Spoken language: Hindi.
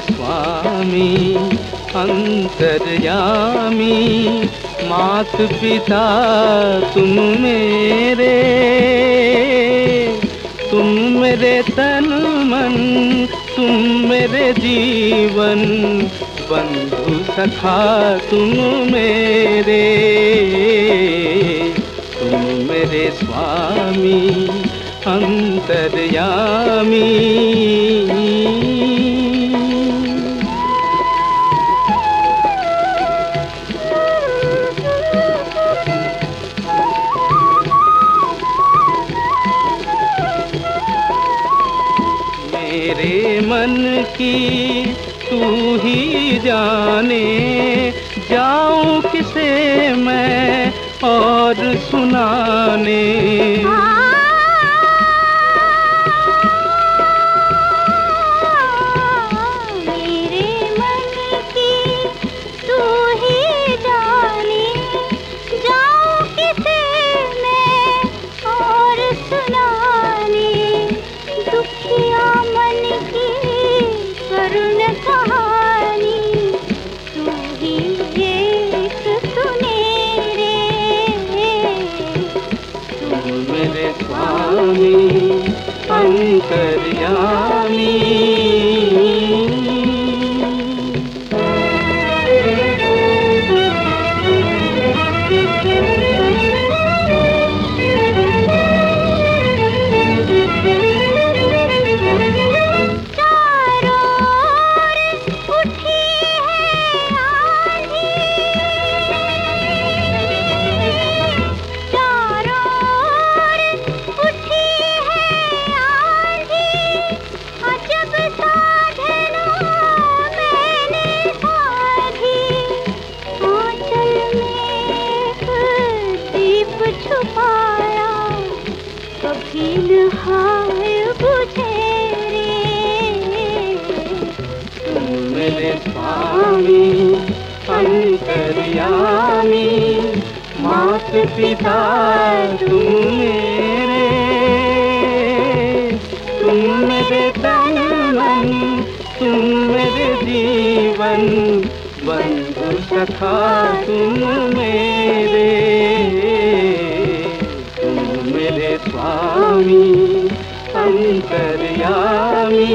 स्वामी, अंतर्यामी मात पिता तुम मेरे। तुम मेरे तन मन, तुम मेरे जीवन, बंधु सखा तुम मेरे। तुम मेरे स्वामी, अंतर्यामी। मेरे मन की तू ही जाने जाऊँ मेरे स्वामी, अंतर्यामी मात पिता तुम मेरे तुम मेरे तन मन तुम मेरे जीवन, बंधु सखा तुम मेरे अंतर्यामी